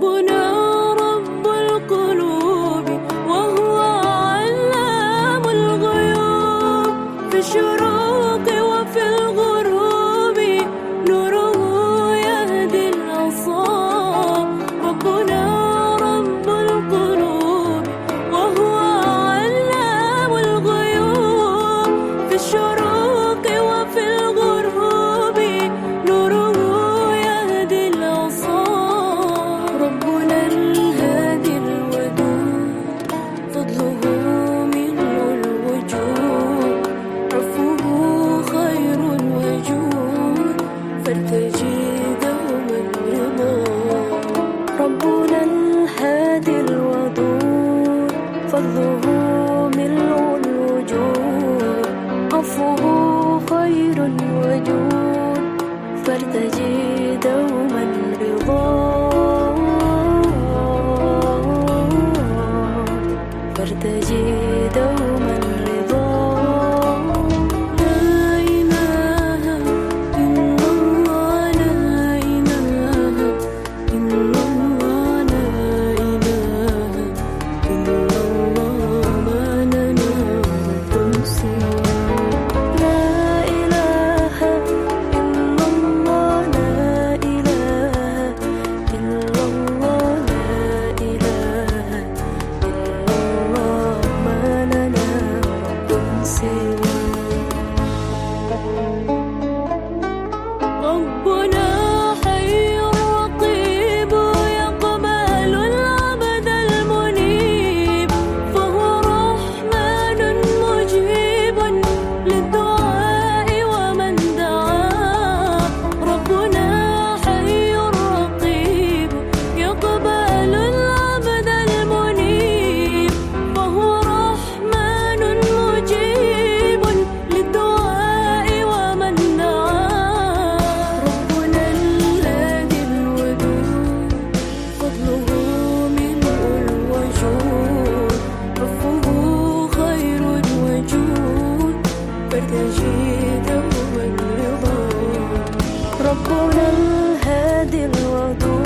bunu خير وجود. فرد فارتجي دوما رضا. ربنا الهادي الودود